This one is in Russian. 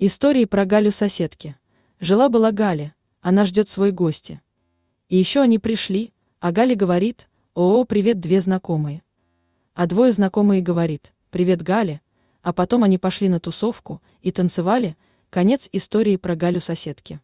Истории про Галю соседки. Жила-была Галя, она ждет свой гости. И еще они пришли, а Галя говорит, «О, привет, две знакомые». А двое знакомые говорит, «Привет, Галя», а потом они пошли на тусовку и танцевали, конец истории про Галю соседки.